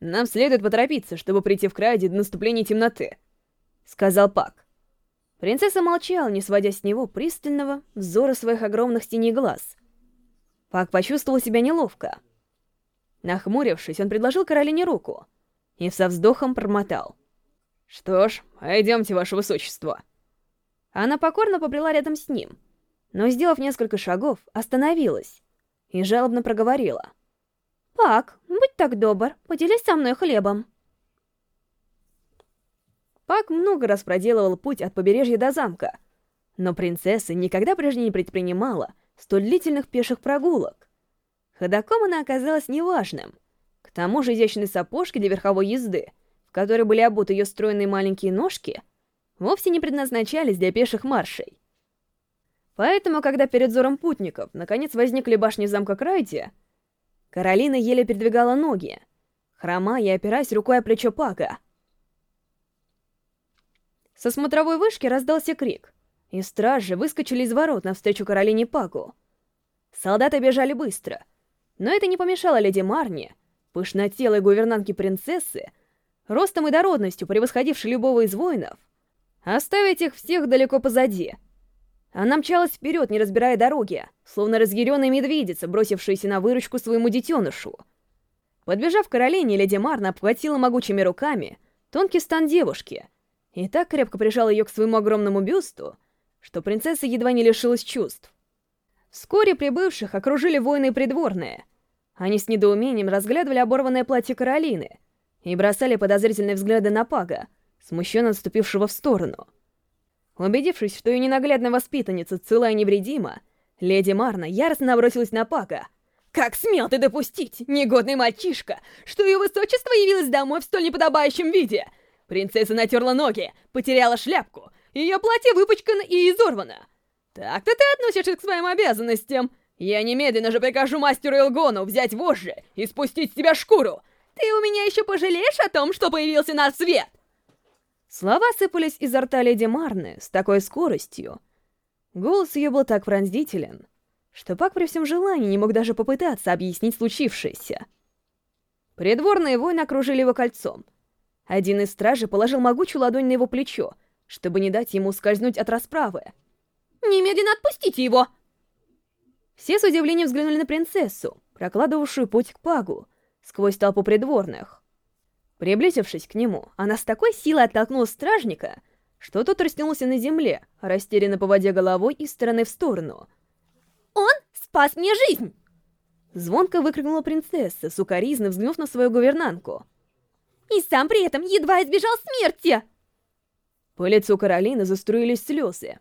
нам следует поторопиться, чтобы прийти в Крайде до наступления темноты», — сказал Пак. Принцесса молчала, не сводя с него пристального взора своих огромных теней глаз. Пак почувствовал себя неловко. Нахмурившись, он предложил Каролине руку и со вздохом промотал. «Что ж, пойдемте, ваше высочество». Она покорно побрела рядом с ним, но, сделав несколько шагов, остановилась и жалобно проговорила. «Пак, будь так добр, поделись со мной хлебом». Пак много раз проделывал путь от побережья до замка, но принцесса никогда прежде не предпринимала столь длительных пеших прогулок. Ходоком она оказалась неважным. К тому же изящные сапожки для верховой езды, в которые были обуты ее стройные маленькие ножки, вовсе не предназначались для пеших маршей. Поэтому, когда перед взором путников наконец возникли башни замка Крайти, Каролина еле передвигала ноги, хромая и опираясь рукой о плечо Пака. Со смотровой вышки раздался крик, и стражи выскочили из ворот навстречу Каролине Паку. Солдаты бежали быстро, но это не помешало леди Марне, пышнотелой гувернантке принцессы, ростом и дородностью превосходившей любого из воинов, оставить их всех далеко позади — она мчалась вперед, не разбирая дороги, словно разъяренная медведица, бросившаяся на выручку своему детенышу. Подбежав к Каролине, леди Марна обхватила могучими руками тонкий стан девушки и так крепко прижала ее к своему огромному бюсту, что принцесса едва не лишилась чувств. Вскоре прибывших окружили воины и придворные. Они с недоумением разглядывали оборванное платье Каролины и бросали подозрительные взгляды на Пага, смущенно отступившего в сторону — Убедившись, что ее ненаглядная воспитанница цела и невредима, леди Марна яростно набросилась на Пака. «Как смел ты допустить, негодный мальчишка, что ее высочество явилось домой в столь неподобающем виде? Принцесса натерла ноги, потеряла шляпку, ее платье выпачкано и изорвано. Так-то ты относишься к своим обязанностям. Я немедленно же прикажу мастеру Илгону взять вожжи и спустить с тебя шкуру. Ты у меня еще пожалеешь о том, что появился на свет?» Слова сыпались изо рта леди Марны с такой скоростью. Голос ее был так пронзителен, что Пак при всем желании не мог даже попытаться объяснить случившееся. Придворные воины окружили его кольцом. Один из стражей положил могучую ладонь на его плечо, чтобы не дать ему скользнуть от расправы. «Немедленно отпустите его!» Все с удивлением взглянули на принцессу, прокладывавшую путь к Пагу, сквозь толпу придворных. Приблизившись к нему, она с такой силой оттолкнула стражника, что тот растянулся на земле, растерянно поводя головой из стороны в сторону. «Он спас мне жизнь!» Звонко выкрикнула принцесса, сукоризно взглянув на свою гувернантку. «И сам при этом едва избежал смерти!» По лицу Каролины заструились слезы.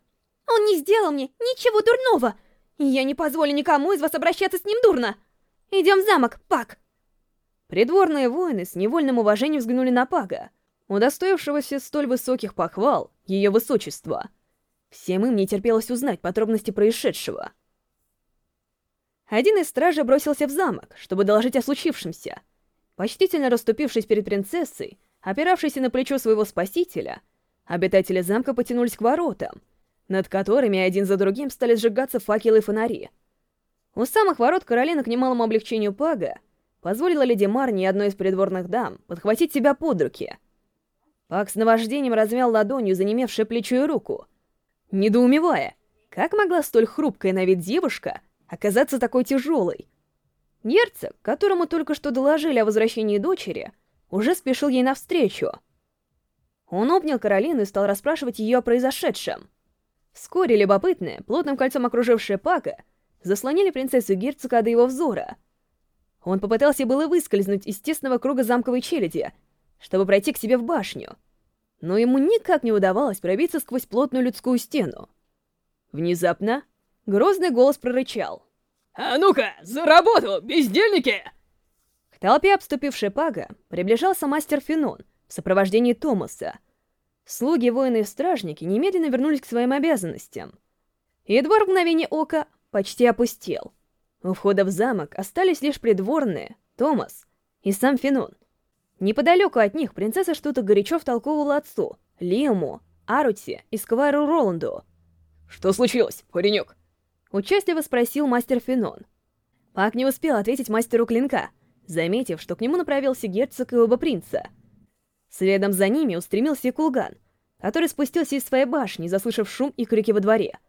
«Он не сделал мне ничего дурного, я не позволю никому из вас обращаться с ним дурно! Идем в замок, Пак!» Придворные воины с невольным уважением взглянули на Пага, удостоившегося столь высоких похвал ее высочества. Всем им не терпелось узнать подробности происшедшего. Один из стражей бросился в замок, чтобы доложить о случившемся. Почтительно расступившись перед принцессой, опиравшейся на плечо своего спасителя, обитатели замка потянулись к воротам, над которыми один за другим стали сжигаться факелы и фонари. У самых ворот Каролина к немалому облегчению Пага позволила леди Марни и одной из придворных дам подхватить себя под руки. Пак с наваждением размял ладонью занемевшее плечо и руку, недоумевая, как могла столь хрупкая на вид девушка оказаться такой тяжелой. Герцог, которому только что доложили о возвращении дочери, уже спешил ей навстречу. Он обнял Каролину и стал расспрашивать ее о произошедшем. Вскоре любопытные, плотным кольцом окружившие Пака, заслонили принцессу герцога до его взора — он попытался было выскользнуть из тесного круга замковой челяди, чтобы пройти к себе в башню, но ему никак не удавалось пробиться сквозь плотную людскую стену. Внезапно грозный голос прорычал. «А ну-ка, за работу, бездельники!» К толпе, обступившей Пага, приближался мастер Фенон в сопровождении Томаса. Слуги, воины и стражники немедленно вернулись к своим обязанностям. И двор в мгновение ока почти опустел — у входа в замок остались лишь придворные, Томас и сам Фенон. Неподалеку от них принцесса что-то горячо втолковывала отцу, Лиаму, Арути и Сквайру Роланду. «Что случилось, паренек?» Участливо спросил мастер Фенон. Пак не успел ответить мастеру клинка. заметив, что к нему направился герцог и оба принца. Следом за ними устремился Кулган, который спустился из своей башни, заслышав шум и крики во дворе.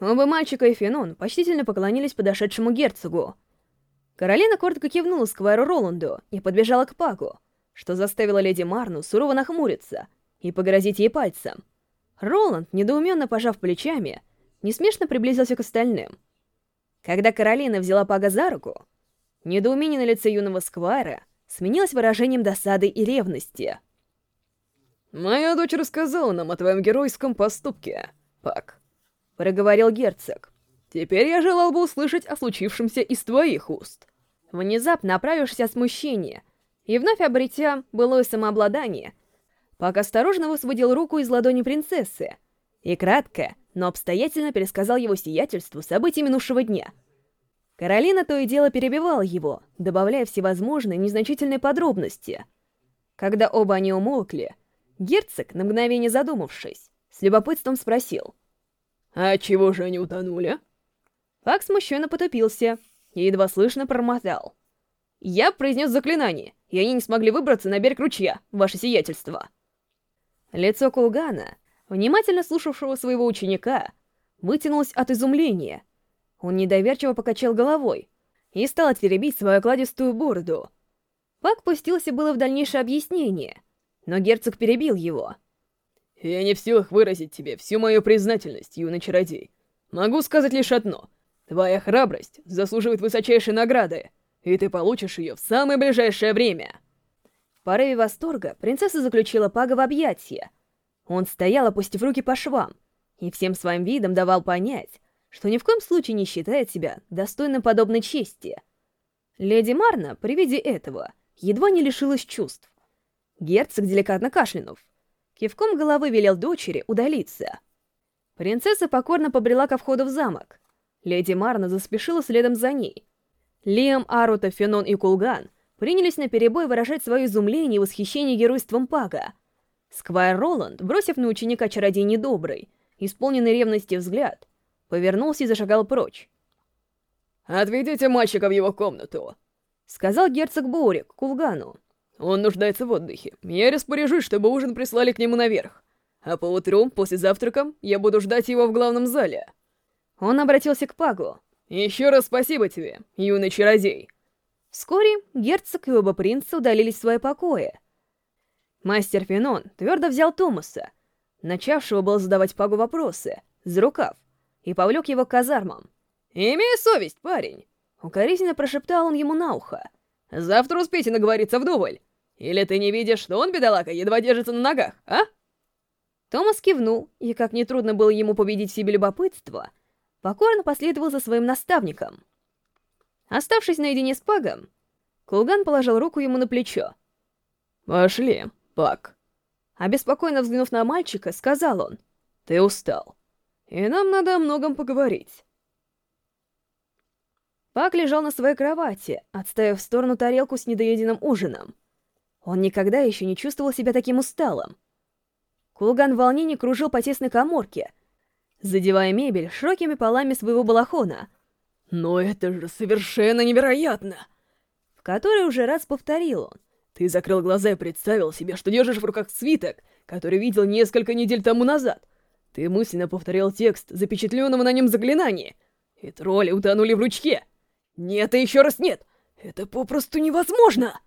Оба мальчика и Фенон почтительно поклонились подошедшему герцогу. Каролина коротко кивнула Сквайру Роланду и подбежала к Паку, что заставило леди Марну сурово нахмуриться и погрозить ей пальцем. Роланд, недоуменно пожав плечами, несмешно приблизился к остальным. Когда Каролина взяла Пага за руку, недоумение на лице юного Сквайра сменилось выражением досады и ревности. «Моя дочь рассказала нам о твоем геройском поступке, Пак», — проговорил герцог. «Теперь я желал бы услышать о случившемся из твоих уст». Внезапно оправившись от смущения и вновь обретя былое самообладание, Пак осторожно высвободил руку из ладони принцессы и кратко, но обстоятельно пересказал его сиятельству события минувшего дня. Каролина то и дело перебивала его, добавляя всевозможные незначительные подробности. Когда оба они умолкли, герцог, на мгновение задумавшись, с любопытством спросил — «А чего же они утонули?» Пак смущенно потупился и едва слышно промотал. «Я произнес заклинание, и они не смогли выбраться на берег ручья, ваше сиятельство». Лицо Кулгана, внимательно слушавшего своего ученика, вытянулось от изумления. Он недоверчиво покачал головой и стал теребить свою окладистую бороду. Пак пустился было в дальнейшее объяснение, но герцог перебил его — я не в силах выразить тебе всю мою признательность, юный чародей. Могу сказать лишь одно. Твоя храбрость заслуживает высочайшей награды, и ты получишь ее в самое ближайшее время. В порыве восторга принцесса заключила Пага в объятия. Он стоял, опустив руки по швам, и всем своим видом давал понять, что ни в коем случае не считает себя достойным подобной чести. Леди Марна, при виде этого, едва не лишилась чувств. Герцог, деликатно кашлянув, Кивком головы велел дочери удалиться. Принцесса покорно побрела ко входу в замок. Леди Марна заспешила следом за ней. Лиам, Арута, Фенон и Кулган принялись на перебой выражать свое изумление и восхищение геройством Пага. Сквайр Роланд, бросив на ученика чародей недобрый, исполненный ревности взгляд, повернулся и зашагал прочь. «Отведите мальчика в его комнату», — сказал герцог Боурик Кулгану. Он нуждается в отдыхе. Я распоряжусь, чтобы ужин прислали к нему наверх. А по утру, после завтрака, я буду ждать его в главном зале. Он обратился к Пагу. Еще раз спасибо тебе, юный чародей. Вскоре герцог и оба принца удалились в свои покои. Мастер Фенон твердо взял Томаса, начавшего было задавать Пагу вопросы, за рукав, и повлек его к казармам. «Имей совесть, парень!» Укоризненно прошептал он ему на ухо. «Завтра успейте наговориться вдоволь. Или ты не видишь, что он, бедолага, едва держится на ногах, а?» Томас кивнул, и как нетрудно было ему победить в себе любопытство, покорно последовал за своим наставником. Оставшись наедине с Пагом, Кулган положил руку ему на плечо. «Пошли, Паг». Обеспокоенно взглянув на мальчика, сказал он, «Ты устал, и нам надо о многом поговорить». Пак лежал на своей кровати, отставив в сторону тарелку с недоеденным ужином. Он никогда еще не чувствовал себя таким усталым. Кулган в волнении кружил по тесной коморке, задевая мебель широкими полами своего балахона. «Но это же совершенно невероятно!» В который уже раз повторил он. «Ты закрыл глаза и представил себе, что держишь в руках свиток, который видел несколько недель тому назад. Ты мысленно повторял текст запечатленного на нем заклинания, и тролли утонули в ручье. Нет и еще раз нет! Это попросту невозможно!»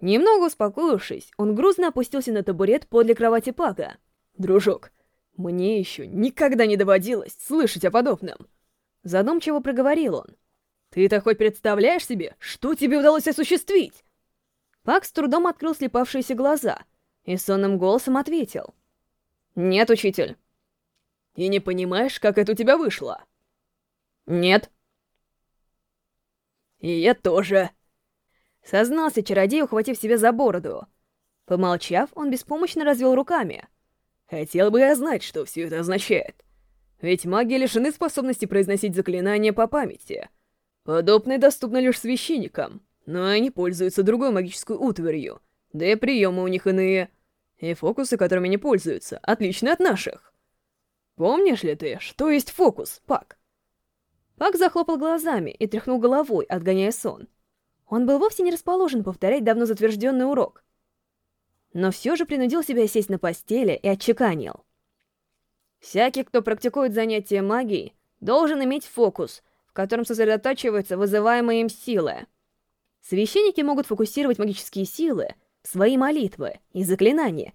Немного успокоившись, он грузно опустился на табурет подле кровати Пака. «Дружок, мне еще никогда не доводилось слышать о подобном!» Задумчиво проговорил он. «Ты-то хоть представляешь себе, что тебе удалось осуществить?» Пак с трудом открыл слепавшиеся глаза и сонным голосом ответил. «Нет, учитель». «И не понимаешь, как это у тебя вышло?» «Нет». «И я тоже», Сознался чародей, ухватив себя за бороду. Помолчав, он беспомощно развел руками. «Хотел бы я знать, что все это означает. Ведь маги лишены способности произносить заклинания по памяти. Подобное доступно лишь священникам, но они пользуются другой магической утварью, да и приемы у них иные. И фокусы, которыми они пользуются, отличны от наших. Помнишь ли ты, что есть фокус, Пак?» Пак захлопал глазами и тряхнул головой, отгоняя сон. Он был вовсе не расположен повторять давно затвержденный урок. Но все же принудил себя сесть на постели и отчеканил. Всякий, кто практикует занятия магией, должен иметь фокус, в котором сосредотачиваются вызываемые им силы. Священники могут фокусировать магические силы в свои молитвы и заклинания,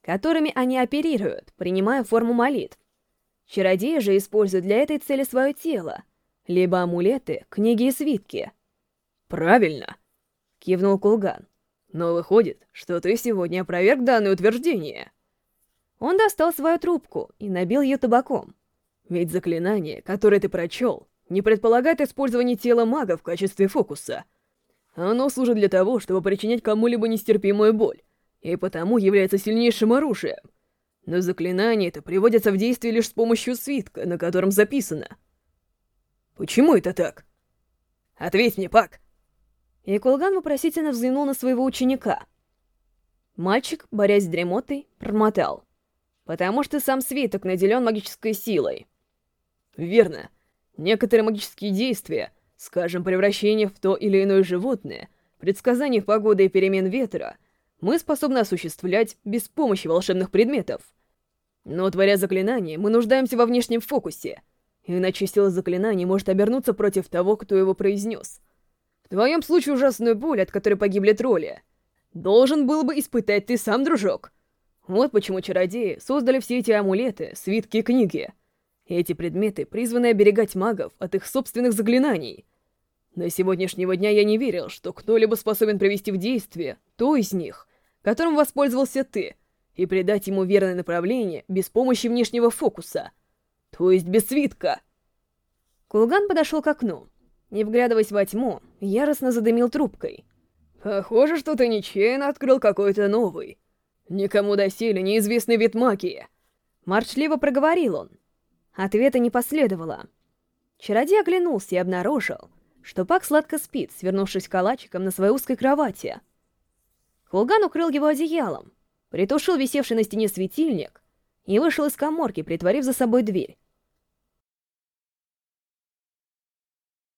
которыми они оперируют, принимая форму молитв. Чародеи же используют для этой цели свое тело, либо амулеты, книги и свитки. «Правильно!» — кивнул Кулган. «Но выходит, что ты сегодня опроверг данное утверждение». Он достал свою трубку и набил ее табаком. Ведь заклинание, которое ты прочел, не предполагает использование тела мага в качестве фокуса. Оно служит для того, чтобы причинять кому-либо нестерпимую боль, и потому является сильнейшим оружием. Но заклинание это приводится в действие лишь с помощью свитка, на котором записано. Почему это так? Ответь мне, Пак! И Кулган вопросительно взглянул на своего ученика. Мальчик, борясь с дремотой, промотал потому что сам свиток наделен магической силой. Верно. Некоторые магические действия, скажем, превращение в то или иное животное, предсказание погоды и перемен ветра, мы способны осуществлять без помощи волшебных предметов. Но, творя заклинание, мы нуждаемся во внешнем фокусе, иначе сила заклинания может обернуться против того, кто его произнес. В твоем случае ужасную боль, от которой погибли тролли, должен был бы испытать ты сам, дружок. Вот почему чародеи создали все эти амулеты, свитки и книги. Эти предметы призваны оберегать магов от их собственных заклинаний. До сегодняшнего дня я не верил, что кто-либо способен привести в действие то из них, которым воспользовался ты, и придать ему верное направление без помощи внешнего фокуса, то есть без свитка. Кулган подошел к окну. Не вглядываясь во тьму, яростно задымил трубкой. «Похоже, что ты нечаянно открыл какой-то новый, Никому доселе неизвестный вид магии. Марчливо проговорил он. Ответа не последовало. Чародей оглянулся и обнаружил, что Пак сладко спит, свернувшись калачиком на своей узкой кровати. Хулган укрыл его одеялом, притушил висевший на стене светильник и вышел из коморки, притворив за собой дверь.